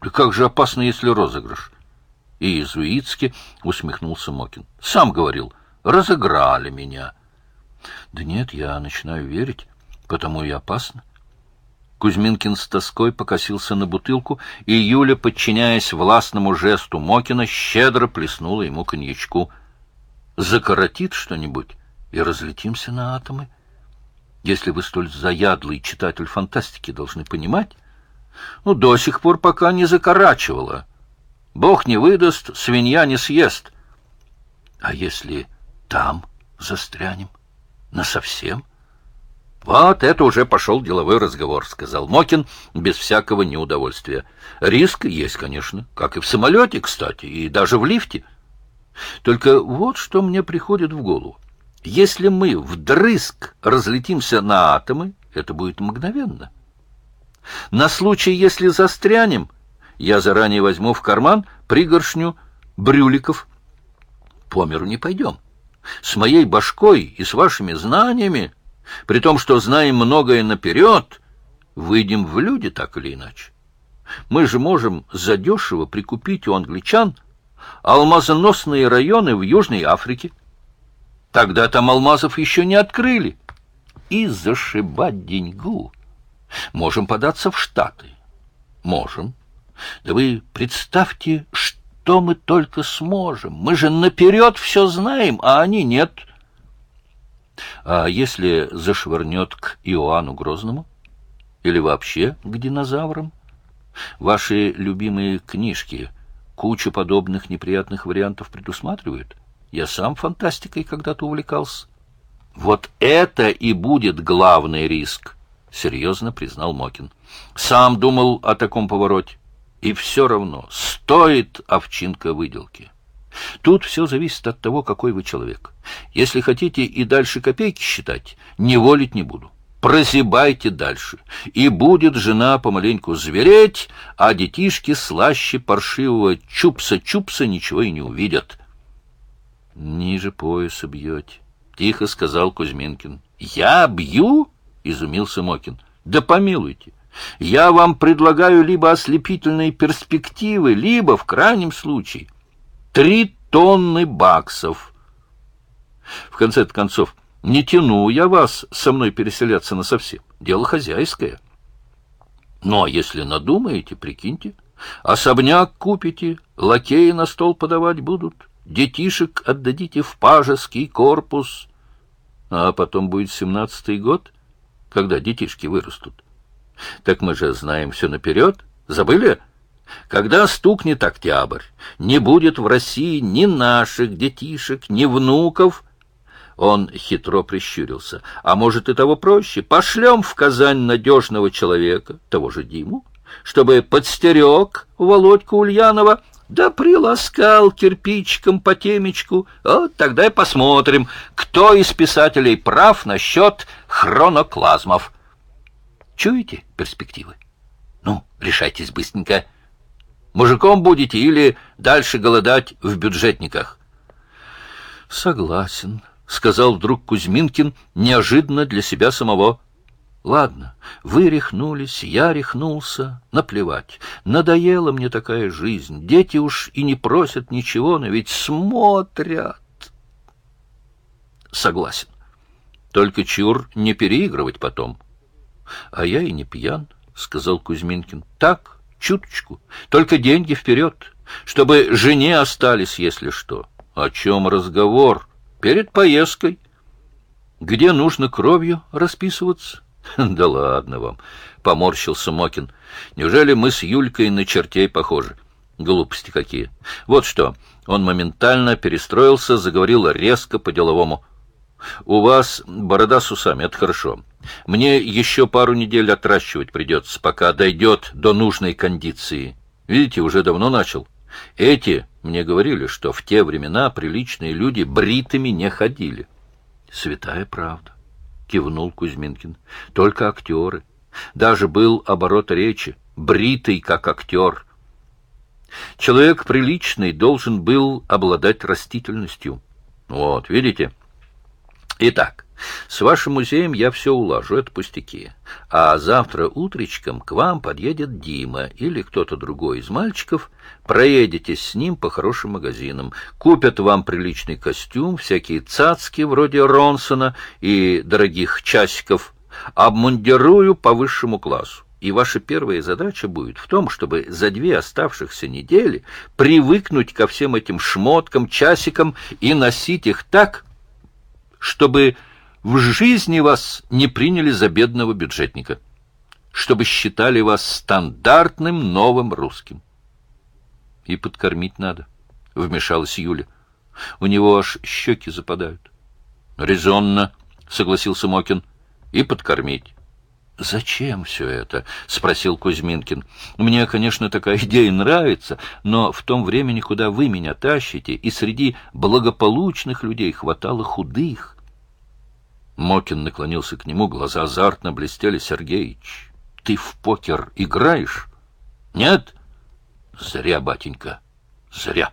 Как же опасно, если розыгрыш? И иезуитски усмехнулся Мокин. Сам говорил, разыграли меня. Да нет, я начинаю верить, потому и опасно. Кузьминкин с тоской покосился на бутылку, и Юля, подчиняясь властному жесту Мокина, щедро плеснула ему коньячку. «Закоротит что-нибудь, и разлетимся на атомы. Если вы столь заядлый читатель фантастики должны понимать, ну, до сих пор пока не закорачивала. Бог не выдаст, свинья не съест. А если там застрянем? Насовсем? Вот это уже пошел деловой разговор, сказал Мокин без всякого неудовольствия. Риск есть, конечно, как и в самолете, кстати, и даже в лифте. Только вот что мне приходит в голову. Если мы вдрызг разлетимся на атомы, это будет мгновенно. На случай, если застрянем, я заранее возьму в карман пригоршню брюликов. По миру не пойдем. С моей башкой и с вашими знаниями, при том, что знаем многое наперед, выйдем в люди так или иначе. Мы же можем задешево прикупить у англичан алмазоносные районы в Южной Африке. Тогда там алмазов еще не открыли. И зашибать деньгу. Можем податься в Штаты. Можем. Да вы представьте, что мы только сможем. Мы же наперед все знаем, а они нет. А если зашвырнет к Иоанну Грозному? Или вообще к динозаврам? Ваши любимые книжки кучу подобных неприятных вариантов предусматривают? Я сам фантастикой когда-то увлекался. Вот это и будет главный риск. — серьезно признал Мокин. «Сам думал о таком повороте. И все равно стоит овчинка выделки. Тут все зависит от того, какой вы человек. Если хотите и дальше копейки считать, не волить не буду. Прозябайте дальше, и будет жена помаленьку звереть, а детишки слаще паршивого чупса-чупса ничего и не увидят». «Ниже пояса бьете», — тихо сказал Кузьминкин. «Я бью?» — изумился Мокин. — Да помилуйте. Я вам предлагаю либо ослепительные перспективы, либо, в крайнем случае, три тонны баксов. В конце концов, не тяну я вас со мной переселяться насовсем. Дело хозяйское. Ну, а если надумаете, прикиньте. Особняк купите, лакеи на стол подавать будут, детишек отдадите в пажеский корпус. А потом будет семнадцатый год — когда детишки вырастут. Так мы же знаем все наперед. Забыли? Когда стукнет октябрь, не будет в России ни наших детишек, ни внуков. Он хитро прищурился. А может и того проще. Пошлем в Казань надежного человека, того же Диму, чтобы подстерег Володьку Ульянова, да приласкал кирпичиком по темечку. Вот тогда и посмотрим, кто из писателей прав насчет хроноклазмов. Чуете перспективы? Ну, решайтесь быстренько. Мужиком будете или дальше голодать в бюджетниках? Согласен, — сказал вдруг Кузьминкин неожиданно для себя самого. Ладно, вы рехнулись, я рехнулся, наплевать. Надоела мне такая жизнь. Дети уж и не просят ничего, но ведь смотрят. Согласен. Только чур не переигрывать потом. А я и не пьян, — сказал Кузьминкин. Так, чуточку, только деньги вперед, чтобы жене остались, если что. О чем разговор? Перед поездкой. Где нужно кровью расписываться? Да ладно вам, поморщился Мокин. Неужели мы с Юлькой на чертей похожи? Глупости какие. Вот что. Он моментально перестроился, заговорил резко по-деловому. У вас борода с усами, это хорошо. Мне еще пару недель отращивать придется, пока дойдет до нужной кондиции. Видите, уже давно начал. Эти мне говорили, что в те времена приличные люди бритыми не ходили. Святая правда кивнул Кузьминкин. Только актеры. Даже был оборот речи, бритый как актер. Человек приличный должен был обладать растительностью. Вот, видите? Итак, С вашим музеем я все улажу, это пустяки. А завтра утречком к вам подъедет Дима или кто-то другой из мальчиков. Проедетесь с ним по хорошим магазинам. Купят вам приличный костюм, всякие цацки вроде Ронсона и дорогих часиков. Обмундирую по высшему классу. И ваша первая задача будет в том, чтобы за две оставшихся недели привыкнуть ко всем этим шмоткам, часикам и носить их так, чтобы в жизни вас не приняли за бедного бюджетника, чтобы считали вас стандартным новым русским. И подкормить надо, — вмешалась Юля. У него аж щеки западают. — Резонно, — согласился Мокин, — и подкормить. «Зачем все это?» — спросил Кузьминкин. «Мне, конечно, такая идея нравится, но в том времени, куда вы меня тащите, и среди благополучных людей хватало худых, Мокин наклонился к нему, глаза азартно блестели. Сергеич, ты в покер играешь? Нет? Зря, батенька, зря.